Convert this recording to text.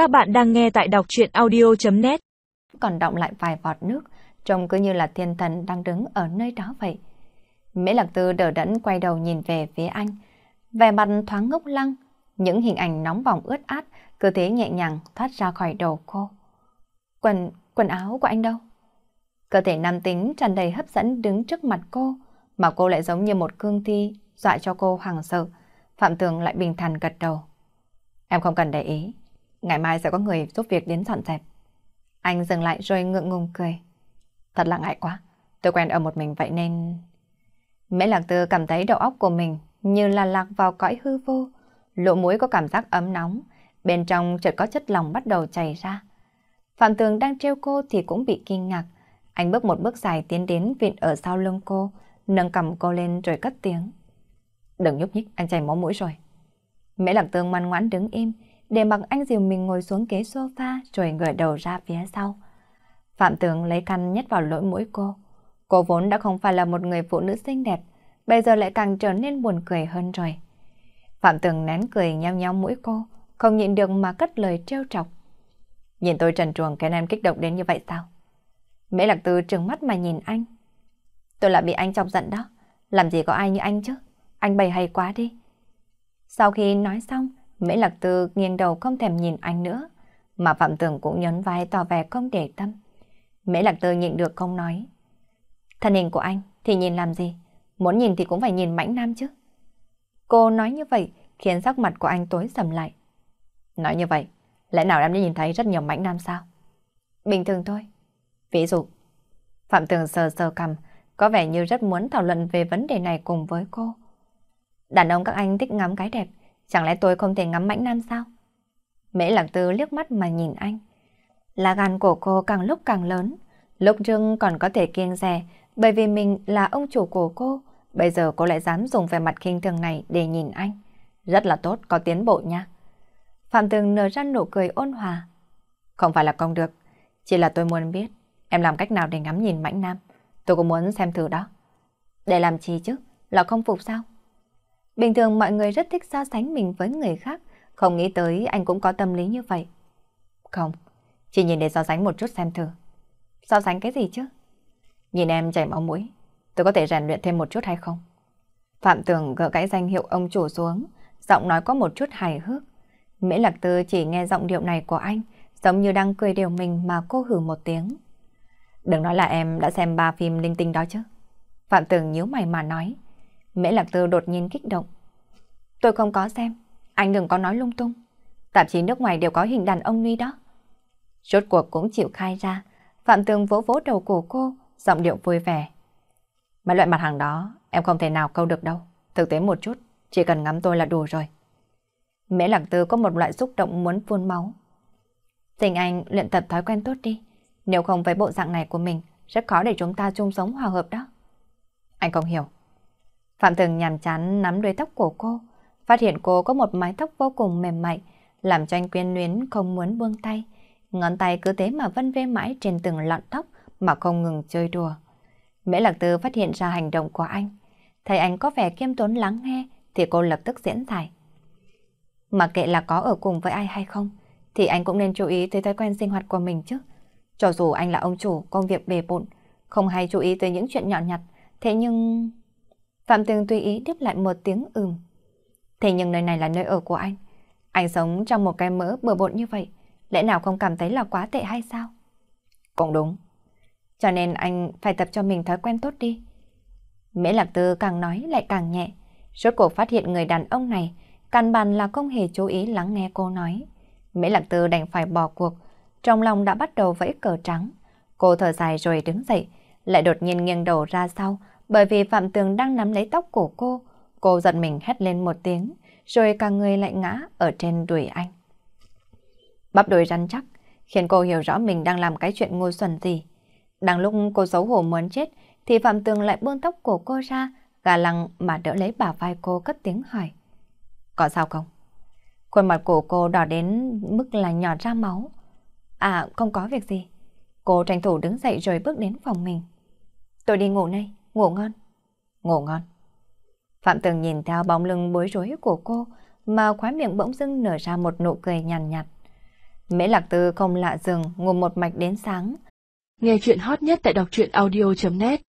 Các bạn đang nghe tại đọc chuyện audio.net Còn động lại vài vọt nước, trông cứ như là thiên thần đang đứng ở nơi đó vậy. Mễ Lạc Tư đỡ đẫn quay đầu nhìn về phía anh. Vẻ mặt thoáng ngốc lăng, những hình ảnh nóng bỏng ướt át, cơ thế nhẹ nhàng thoát ra khỏi đầu cô. Quần, quần áo của anh đâu? Cơ thể nam tính tràn đầy hấp dẫn đứng trước mặt cô, mà cô lại giống như một cương thi, dọa cho cô hoàng sợ. Phạm Tường lại bình thản gật đầu. Em không cần để ý, ngày mai sẽ có người giúp việc đến dọn dẹp. Anh dừng lại rồi ngượng ngùng cười. Thật là ngại quá, tôi quen ở một mình vậy nên... Mễ Lạc Tư cảm thấy đầu óc của mình như là lạc vào cõi hư vô, lỗ mũi có cảm giác ấm nóng, bên trong chợt có chất lòng bắt đầu chảy ra. Phạm Tường đang treo cô thì cũng bị kinh ngạc. Anh bước một bước dài tiến đến vịn ở sau lưng cô, nâng cầm cô lên rồi cất tiếng. Đừng nhúc nhích, anh chảy máu mũi rồi. Mễ Lạc Tương ngoan ngoãn đứng im, để mặc anh dìu mình ngồi xuống ghế sofa rồi ngửa đầu ra phía sau. Phạm Tường lấy khăn nhét vào lỗ mũi cô. Cô vốn đã không phải là một người phụ nữ xinh đẹp, bây giờ lại càng trở nên buồn cười hơn rồi. Phạm Tường nén cười nheo nheo mũi cô, không nhịn được mà cất lời trêu chọc. Nhìn tôi trần truồng cái em kích động đến như vậy sao? Mễ Lạc Tư trừng mắt mà nhìn anh. Tôi lại bị anh chọc giận đó, làm gì có ai như anh chứ? Anh bày hay quá đi. Sau khi nói xong, Mỹ Lạc Tư nghiêng đầu không thèm nhìn anh nữa, mà Phạm Tường cũng nhấn vai tỏ vẻ không để tâm. Mỹ Lạc Tư nhịn được không nói. Thân hình của anh thì nhìn làm gì? Muốn nhìn thì cũng phải nhìn mãnh nam chứ. Cô nói như vậy khiến sắc mặt của anh tối sầm lại. Nói như vậy, lẽ nào em đã nhìn thấy rất nhiều mãnh nam sao? Bình thường thôi. Ví dụ, Phạm Tường sờ sờ cầm, có vẻ như rất muốn thảo luận về vấn đề này cùng với cô. Đàn ông các anh thích ngắm cái đẹp, chẳng lẽ tôi không thể ngắm mãnh nam sao? Mễ Lạc Tư liếc mắt mà nhìn anh. Là gan của cô càng lúc càng lớn, lúc trưng còn có thể kiêng rè bởi vì mình là ông chủ của cô, bây giờ cô lại dám dùng vẻ mặt khinh thường này để nhìn anh. Rất là tốt, có tiến bộ nha. Phạm Tường nở ra nụ cười ôn hòa. Không phải là không được, chỉ là tôi muốn biết em làm cách nào để ngắm nhìn mãnh nam. Tôi cũng muốn xem thử đó. Để làm chi chứ? Là không phục sao? Bình thường mọi người rất thích so sánh mình với người khác, không nghĩ tới anh cũng có tâm lý như vậy. Không, chỉ nhìn để so sánh một chút xem thử. So sánh cái gì chứ? Nhìn em chảy máu mũi, tôi có thể rèn luyện thêm một chút hay không? Phạm Tường gỡ cái danh hiệu ông chủ xuống, giọng nói có một chút hài hước. Mễ Lạc Tư chỉ nghe giọng điệu này của anh, giống như đang cười điều mình mà cô hử một tiếng. Đừng nói là em đã xem ba phim linh tinh đó chứ. Phạm Tường nhíu mày mà nói. Mễ Lạc Tư đột nhiên kích động. Tôi không có xem, anh đừng có nói lung tung. Tạp chí nước ngoài đều có hình đàn ông nuôi đó. Rốt cuộc cũng chịu khai ra, Phạm Tường vỗ vỗ đầu của cô, giọng điệu vui vẻ. Mấy loại mặt hàng đó em không thể nào câu được đâu. Thực tế một chút, chỉ cần ngắm tôi là đủ rồi. Mễ Lạc Tư có một loại xúc động muốn phun máu. Tình anh luyện tập thói quen tốt đi. Nếu không với bộ dạng này của mình, rất khó để chúng ta chung sống hòa hợp đó. Anh không hiểu. Phạm Thường nhàm chán nắm đuôi tóc của cô, phát hiện cô có một mái tóc vô cùng mềm mại, làm cho anh quyến luyến không muốn buông tay. Ngón tay cứ thế mà vân vê mãi trên từng lọn tóc mà không ngừng chơi đùa. Mễ Lạc Tư phát hiện ra hành động của anh. Thấy anh có vẻ kiêm tốn lắng nghe thì cô lập tức diễn giải. Mà kệ là có ở cùng với ai hay không, thì anh cũng nên chú ý tới thói quen sinh hoạt của mình chứ. Cho dù anh là ông chủ, công việc bề bộn, không hay chú ý tới những chuyện nhỏ nhặt, thế nhưng... Phạm Tường tùy ý tiếp lại một tiếng ừm. Thế nhưng nơi này là nơi ở của anh. Anh sống trong một cái mỡ bừa bộn như vậy, lẽ nào không cảm thấy là quá tệ hay sao? Cũng đúng. Cho nên anh phải tập cho mình thói quen tốt đi. Mễ Lạc Tư càng nói lại càng nhẹ. Rốt cuộc phát hiện người đàn ông này căn bản là không hề chú ý lắng nghe cô nói. Mễ Lạc Tư đành phải bỏ cuộc, trong lòng đã bắt đầu vẫy cờ trắng. Cô thở dài rồi đứng dậy, lại đột nhiên nghiêng đầu ra sau, bởi vì Phạm Tường đang nắm lấy tóc của cô. Cô giận mình hét lên một tiếng, rồi cả người lại ngã ở trên đùi anh. Bắp đùi rắn chắc, khiến cô hiểu rõ mình đang làm cái chuyện ngu xuẩn gì. Đang lúc cô xấu hổ muốn chết, thì Phạm Tường lại buông tóc của cô ra, gà lăng mà đỡ lấy bả vai cô cất tiếng hỏi. Có sao không? Khuôn mặt của cô đỏ đến mức là nhỏ ra máu. À, không có việc gì. Cô tranh thủ đứng dậy rồi bước đến phòng mình. Tôi đi ngủ đây, ngủ ngon. Ngủ ngon. Phạm Tường nhìn theo bóng lưng bối rối của cô mà khóe miệng bỗng dưng nở ra một nụ cười nhàn nhạt, nhạt. Mễ Lạc Tư không lạ dừng ngủ một mạch đến sáng. Nghe chuyện hot nhất tại đọc truyện audio.net